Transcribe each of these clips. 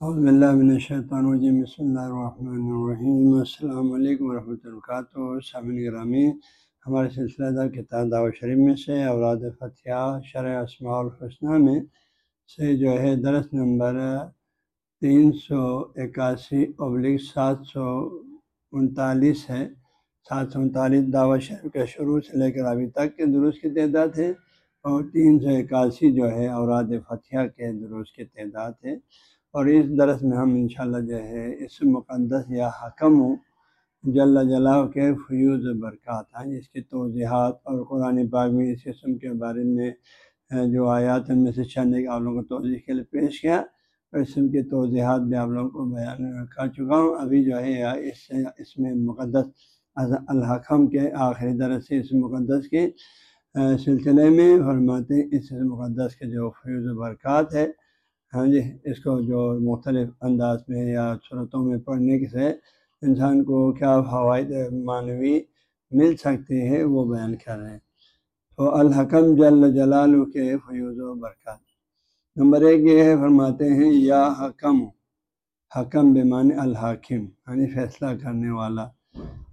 الشیطان الرجیم، بسم اللہ الرحمن الرحیم۔ السلام علیکم ورحمۃ اللہ وبرکاتہ۔ سامن گرامی، ہمارے سلسلہ دار کتاب دعوت شریف میں سے اوراد فتح شرح اسماع الحسنہ میں سے جو ہے درس نمبر تین سو اکاسی ابلک سات سو انتالیس ہے۔ سات سو انتالیس دعوت شریف کے شروع سے لے کر ابھی تک کے درست کی تعداد ہے اور تین سو اکاسی جو ہے اوراد فتح کے درست کی تعداد ہے۔ اور اس درس میں ہم انشاءاللہ جو ہے، اس مقدس یا حکم جل جلا کے فیوز برکات ہیں اس کی توضیحات اور قرآن پاک میں اس قسم کے بارے میں جو آیات ان میں سے چند ایک آپ لوگوں کو توضیح کے لیے پیش کیا۔ اور اس کی توضیحات بھی آپ لوگوں کو بیان کر چکا ہوں۔ ابھی جو ہے اس سے، اس میں مقدس الحکم کے آخری درس سے اس مقدس کے سلسلے میں فرماتے اس مقدس کے جو فیوز برکات ہے۔ ہاں جی اس کو جو مختلف انداز میں یا صورتوں میں پڑھنے سے انسان کو کیا فوائد معنوی مل سکتے ہیں وہ بیان کر رہے ہیں۔ تو الحکم جل جلال کے فیوز و برکات۔ نمبر ایک یہ ہے، فرماتے ہیں، یا حکم حکم بیمان الحاکم یعنی فیصلہ کرنے والا۔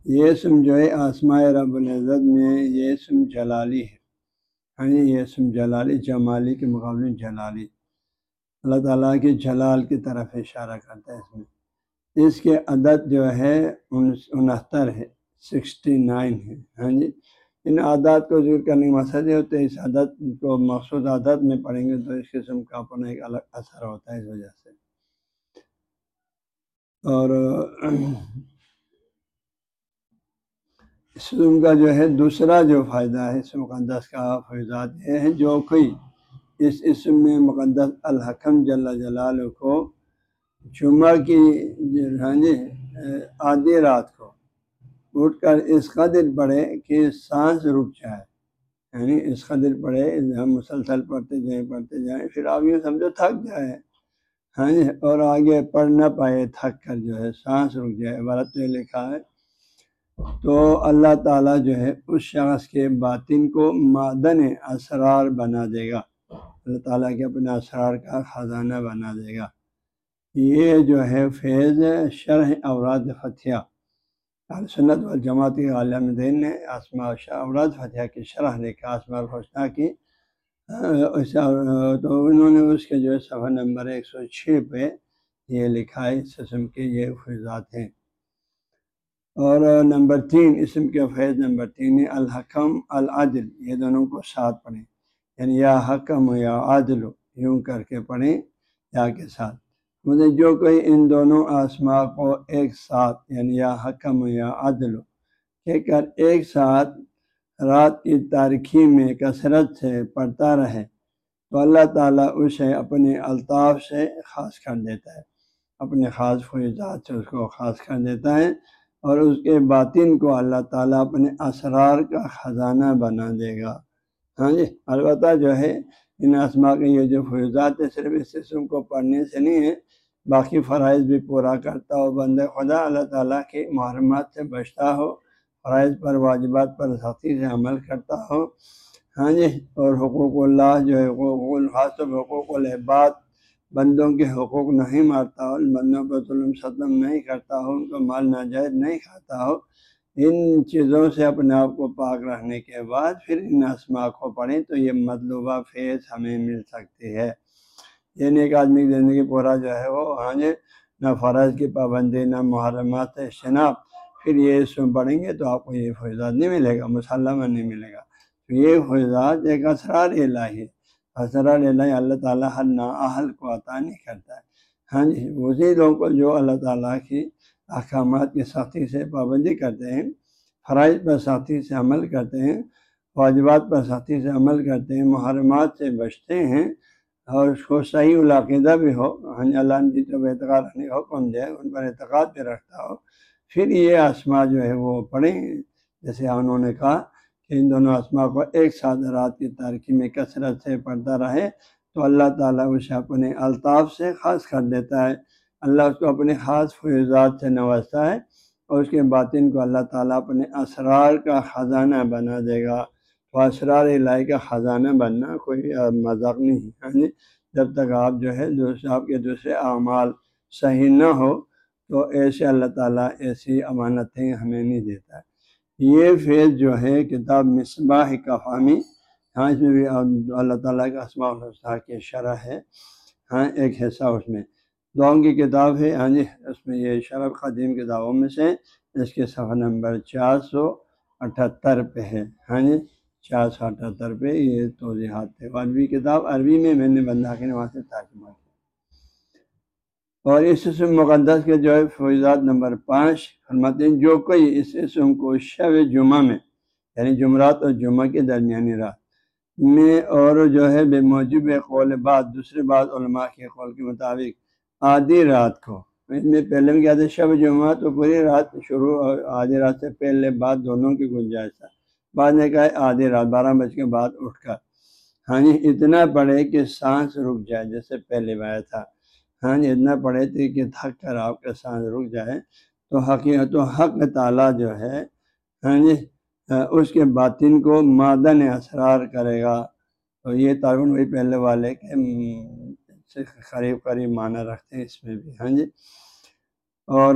یہ سم جو ہے، آسمائے رب العزت میں یہ سم جلالی ہے۔ یعنی یہ سم جلالی، جمالی کے مقابلے جلالی۔ اللہ تعالیٰ کے جلال کی طرف اشارہ کرتا ہے اس میں۔ اس کے عدد جو ہے انہتر ہے، سکسٹی نائن ہے۔ ہاں جی؟ ان عادات کو ذکر کرنے کے مقصد یہ ہوتے ہیں اس عدد کو مخصوص عادت میں پڑھیں گے تو اس قسم کا اپنا ایک الگ اثر ہوتا ہے اس وجہ سے۔ اور اس کا جو ہے، دوسرا جو فائدہ ہے، اس مقدس کا فیضات یہ ہے، جو کوئی اس اسم میں مقدس الحکم جل جلال کو جمعہ کی ہاں جی آدھی رات کو اٹھ کر اس قدر پڑھے کہ سانس رک جائے۔ یعنی اس قدر پڑھے، ہم مسلسل پڑھتے جائیں پڑھتے جائیں، پھر آپ یہ سمجھو، تھک جائے۔ ہاں جی اور آگے پڑھ نہ پائے، تھک کر جو ہے سانس رک جائے۔ عبارت میں لکھا ہے۔ تو اللہ تعالیٰ جو ہے اس شخص کے باطن کو معدن اسرار بنا دے گا۔ اللہ تعالیٰ کے اپنے اسرار کا خزانہ بنا دے گا۔ یہ جو ہے فیض شرح اوراد فتح سنت و جماعت عالم دین نے آسما شاہ اوراد فتح کی شرح لکھا آسما الحسنہ کی تو انہوں نے اس کے جو ہے صفحہ نمبر ایک سو چھ پہ یہ لکھا ہے اس قسم کے یہ فیضات ہیں۔ اور نمبر تین، اسم کے فیض نمبر تین، الحکم، العدل، یہ دونوں کو ساتھ پڑھیں۔ یعنی یا حکم یا عادل یوں کر کے پڑھیں یا کے ساتھ۔ مجھے جو کوئی ان دونوں آسما کو ایک ساتھ یعنی یا حکم یا عادل کہہ کر ایک ساتھ رات کی تاریخی میں کثرت سے پڑھتا رہے تو اللہ تعالیٰ اسے اپنے الطاف سے خاص کر دیتا ہے۔ اپنے خاص فوجات سے اس کو خاص کر دیتا ہے اور اس کے باطن کو اللہ تعالیٰ اپنے اسرار کا خزانہ بنا دے گا۔ ہاں جی البتہ جو ہے، ان اسما کے یہ جو فیضات ہے صرف اس قسم کو پڑھنے سے نہیں ہے باقی فرائض بھی پورا کرتا ہو بند خدا اللہ تعالیٰ کے محرمات سے بچتا ہو، فرائض پر، واجبات پر سختی سے عمل کرتا ہو۔ ہاں جی اور حقوق اللہ جو ہے، حقوق الخاص حقوق الحباد بندوں کے حقوق نہیں مارتا ہو، بندوں پر ظلم، ستم نہیں کرتا ہو، ان کو مال ناجائز نہیں کھاتا ہو۔ ان چیزوں سے اپنے آپ کو پاک رکھنے کے بعد پھر ان اسما کو پڑھیں تو یہ مطلوبہ فیض ہمیں مل سکتی ہے۔ یعنی ایک آدمی کی زندگی پورا جو ہے وہ ہاں جی نہ فرض کی پابندی، نہ محرمات شناخت پھر یہ سن پڑھیں گے تو آپ کو یہ فیضات نہیں ملے گا مسلمہ نہیں ملے گا۔ تو یہ فیضات ایک اسرار الہی اسرار الہی اللہ تعالیٰ ہر نااہل کو عطا نہیں کرتا ہے۔ ہاں جی اسی لوگوں کو جو اللہ تعالیٰ کی احکامات کی سختی سے پابندی کرتے ہیں، فرائض پر سختی سے عمل کرتے ہیں، واجبات پر سختی سے عمل کرتے ہیں، محرمات سے بچتے ہیں اور اس کو صحیح العقیدہ بھی ہو یعنی اللہ جی تو اعتقاد رکھنے کا حکم دے ان پر اعتقاد بھی رکھتا ہو۔ پھر یہ آسما جو ہے وہ پڑھیں، جیسے انہوں نے کہا کہ ان دونوں آسما کو ایک ساتھ رات کی تاریخی میں کثرت سے پڑھتا رہے تو اللہ تعالیٰ اسے اپنے الطاف سے خاص کر دیتا ہے۔ اللہ اس کو اپنے خاص فیضات سے نوازتا ہے اور اس کے باطن کو اللہ تعالیٰ اپنے اسرار کا خزانہ بنا دے گا۔ تو اسرار الہی کا خزانہ بننا کوئی مذاق نہیں ہے یعنی جب تک آپ جو ہے دوسرے آپ کے دوسرے اعمال صحیح نہ ہو تو ایسے اللہ تعالیٰ ایسی امانتیں ہمیں نہیں دیتا۔ ہے یہ فیض جو ہے کتاب مصباح کفامی ہاں اس میں بھی اللہ تعالیٰ کا اسماء الحسنہ کی شرح ہے۔ ہاں ایک حصہ اس میں۔ دعاؤں کی کتاب ہے۔ ہاں جی اس میں یہ شرف قدیم کتابوں میں سے اس کے صفحہ نمبر چار سو اٹھہتر پہ ہے۔ ہاں جی چار سو اٹھہتر پہ یہ توضیحات تھے۔ عربی کتاب، عربی میں میں نے بندہ کے وہاں سے ترجمہ کیا۔ اور اس اسم مقدس کے جو ہے فوجات نمبر پانچ فرماتے ہیں، جو کوئی اس اسم کو شب جمعہ میں یعنی جمعرات اور جمعہ کے درمیانی رات میں اور جو ہے بے موجب قول بعد، دوسرے بعد علماء کے قول کے مطابق آدھی رات کو۔ اس میں پہلے میں کیا تھا، شب جمعہ تو پوری رات شروع آدھی رات سے پہلے بعد دونوں کی گنجائش تھا۔ بعد نے کہا، آدھی رات، بارہ بج کے بعد اٹھ کر۔ ہاں جی اتنا پڑھے کہ سانس رک جائے، جیسے پہلے بایا تھا۔ ہاں جی اتنا پڑھے تھے کہ تھک کر آپ کا سانس رک جائے۔ تو حقیقت و حق تعالیٰ جو ہے ہاں جی اس کے باطن کو مادن اسرار کرے گا۔ تو یہ تعاون وہی پہلے والے کے قریب قریب معنی رکھتے ہیں اس میں بھی ہاں جی؟ اور،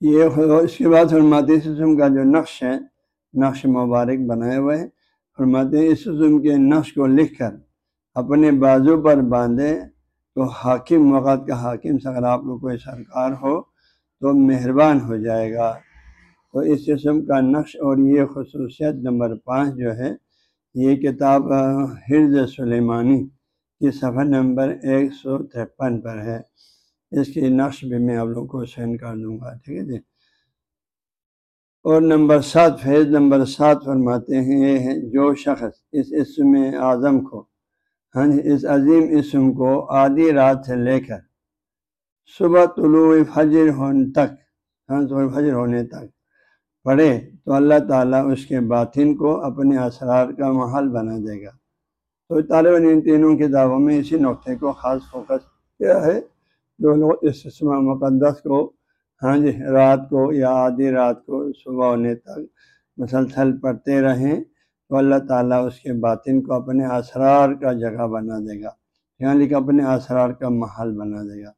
یہ اس کے بعد حرماتی سسم کا جو نقش ہے، نقش مبارک بنائے ہوئے ہیں۔ حرماتی سسم کے نقش کو لکھ کر اپنے بازو پر باندھے تو حاکم، وقت کا حاکم سے اگر آپ کو کوئی سرکار ہو تو مہربان ہو جائے گا۔ تو اس قسم کا نقش اور یہ خصوصیت نمبر پانچ جو ہے یہ کتاب حرز سلیمانی کی صفحہ نمبر ایک سو ترپن پر ہے۔ اس کی نقش بھی میں آپ لوگوں کو سینڈ کر دوں گا، ٹھیک ہے جی۔ اور نمبر سات، فیض نمبر سات فرماتے ہیں، یہ ہے، جو شخص اس اسم اعظم کو ہاں جی، اس عظیم اسم کو آدھی رات سے لے کر صبح طلوع فجر ہونے تک ہاں فجر ہونے تک پڑھے تو اللہ تعالیٰ اس کے باطن کو اپنے اسرار کا محل بنا دے گا۔ تو طالب ان تینوں کتابوں میں اسی نقطے کو خاص فوکس کیا ہے۔ جو لوگ اس اسم مقدس کو ہاں جی رات کو یا آدھی رات کو صبح ہونے تک مسلسل پڑھتے رہیں تو اللہ تعالیٰ اس کے باطن کو اپنے اسرار کا جگہ بنا دے گا۔ یعنی یہاں لکھ اپنے اسرار کا محل بنا دے گا۔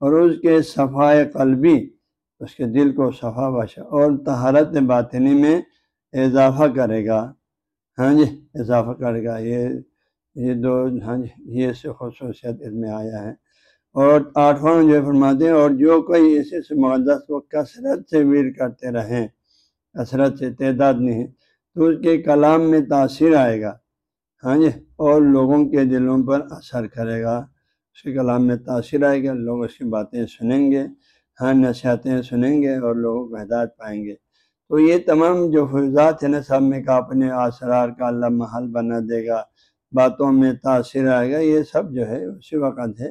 اور اس کے صفائے قلبی اس کے دل کو صفا باشا اور تہارت باطنی میں اضافہ کرے گا۔ ہاں جی اضافہ کرے گا۔ یہ یہ دو ہاں جی یہ سے خصوصیت اس میں آیا ہے۔ اور آٹھواں جو فرماتے ہیں، اور جو کوئی اس مقدس کو کثرت سے ویر کرتے رہیں، کثرت سے تعداد نہیں، تو اس کے کلام میں تاثیر آئے گا۔ ہاں جی اور لوگوں کے دلوں پر اثر کرے گا۔ اس کے کلام میں تاثیر آئے گا، لوگ اس کی باتیں سنیں گے۔ ہاں نصیحتیں سنیں گے اور لوگوں کو ہدایت پائیں گے۔ تو یہ تمام جو فضات ہیں نا، سب میں کا اپنے اثرار کا اللہ محل بنا دے گا، باتوں میں تاثر آئے گا۔ یہ سب جو ہے، اسی وقت ہے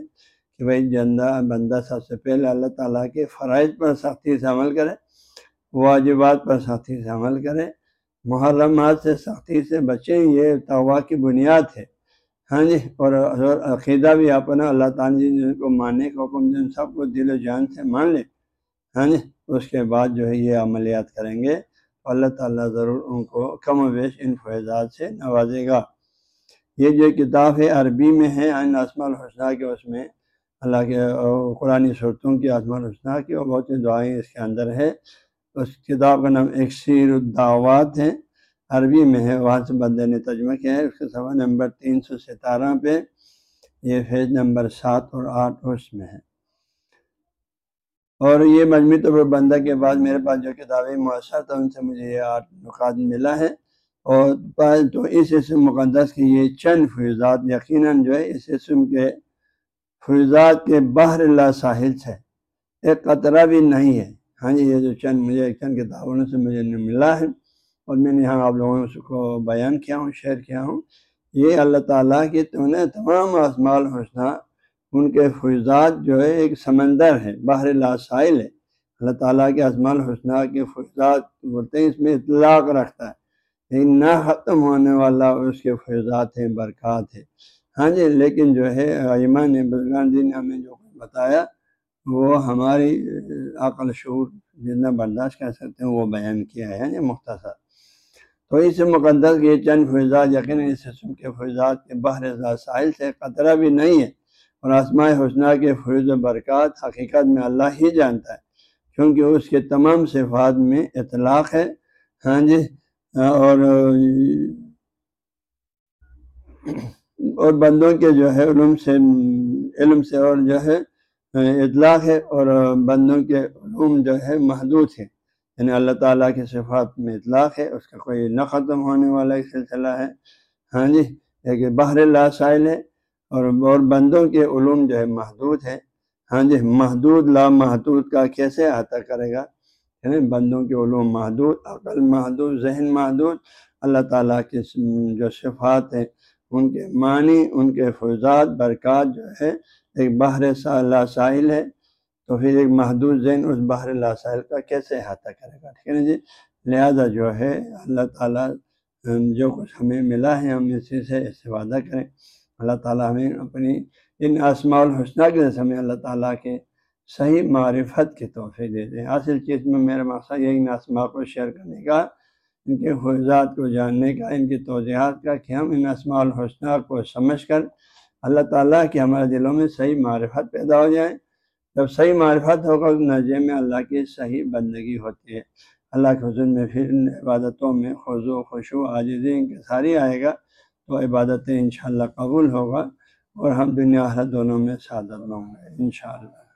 کہ بھائی جندہ، بندہ سب سے پہلے اللہ تعالیٰ کے فرائض پر سختی سے عمل کرے، واجبات پر سختی سے عمل کرے، محرمات سے سختی سے بچیں یہ توا کی بنیاد ہے۔ ہاں جی اور عقیدہ بھی اپنا اللہ تعالیٰ جن کو ماننے کا حکم جن سب کو دل و جان سے مان لیں ہاں جی اس کے بعد جو ہے یہ عملیات کریں گے۔ اللہ تعالیٰ ضرور ان کو کم و بیش ان فیضات سے نوازے گا۔ یہ جو کتاب ہے عربی میں ہے آسما الحسنہ کے، اس میں اللہ کے قرآن صورتوں کی آسما الحسنہ کی اور بہت سی دعائیں اس کے اندر ہے۔ اس کتاب کا نام اکثیر الدعوات ہے۔ عربی میں ہے، وہاں سے بندے نے ترجمہ کیا ہے۔ اس کے سوا نمبر تین سو ستارہ پہ یہ فیض نمبر سات اور آٹھ اس میں ہے۔ اور یہ مجموعی طور پر بندہ کے بعد میرے پاس جو کتابیں مؤثر تھا ان سے مجھے یہ آٹھ نقات ملا ہے۔ اور تو اس اسم مقدس کے یہ چند فیضات، یقیناً جو ہے اس اسم کے فیضات کے بحر اللہ ساحل سے ایک قطرہ بھی نہیں ہے۔ ہاں جی یہ جو چند مجھے ایک چند کتابوں سے مجھے ملا ہے۔ اور میں نے یہاں آپ لوگوں کو بیان کیا ہوں، شیئر کیا ہوں۔ یہ اللہ تعالیٰ کی تو نے تمام آسمال حسنہ، ان کے فیضات جو ہے، ایک سمندر ہے باہر لاسائل ہے۔ اللہ تعالیٰ کے اسمال حسنہ کے فیضات بولتے ہیں، اس میں اطلاق رکھتا ہے۔ لیکن نہ ختم ہونے والا اس کے فیضات ہیں، برکات ہے ہاں جی لیکن جو ہے، ایمان نے بزرگان جی نے ہمیں جو بتایا، وہ ہماری عقل شعور جتنا برداشت کر سکتے ہیں، وہ بیان کیا ہے۔ یعنی مختصر۔ تو اس مقدس کے چند فیضات یقیناً اس قسم کے فیضات کے بحر ساحل سے قطرہ بھی نہیں ہے اور آسمائے حسنہ کے فیض و برکات حقیقت میں اللہ ہی جانتا ہے، کیونکہ اس کے تمام صفات میں اطلاق ہے۔ ہاں جی اور اور بندوں کے جو ہے علم سے علم سے اور جو ہے اطلاق ہے اور بندوں کے علوم جو ہے محدود ہے یعنی اللہ تعالیٰ کے صفات میں اطلاق ہے، اس کا کوئی نہ ختم ہونے والا ایک سلسلہ ہے۔ ہاں جی ایک بحر لا سائل ہے اور اور بندوں کے علوم جو ہے محدود ہے ہاں جی محدود، لا محدود کا کیسے احاطہ کرے گا؟ یعنی بندوں کے علوم محدود، عقل محدود، ذہن محدود، اللہ تعالیٰ کے جو صفات ہیں، ان کے معنی، ان کے فوجات، برکات جو ہے، ایک بحر لا ساحل ہے۔ تو پھر ایک محدود ذہن اس بحر لا ساحل کا کیسے احاطہ کرے گا؟ ٹھیک ہے نا جی؟ لہٰذا جو ہے، اللہ تعالیٰ جو کچھ ہمیں ملا ہے، ہم اسی سے استفادہ کریں۔ اللہ تعالیٰ ہمیں اپنی ان اسماع الحسنہ کے ہمیں اللہ تعالیٰ کے صحیح معرفت کے تحفے دے دیں۔ حاصل چیز میں میرا مقصد یہ ان اسماع کو شیئر کرنے کا، ان کے فوجات کو جاننے کا، ان کی توضیحات کا کہ ہم ان اسماع الحسنہ کو سمجھ کر اللہ تعالیٰ کے ہمارے دلوں میں صحیح معرفت پیدا ہو جائیں جب صحیح معرفت ہوگا، اس نظر میں اللہ کی صحیح بندگی ہوتی ہے۔ اللہ کے حضور میں پھر عبادتوں میں خضو خوشو عاجزی کے ساری آئے گا تو عبادتیں انشاءاللہ قبول ہوگا اور ہم دنیا ہر دونوں میں سعادت ہوں گے، انشاءاللہ۔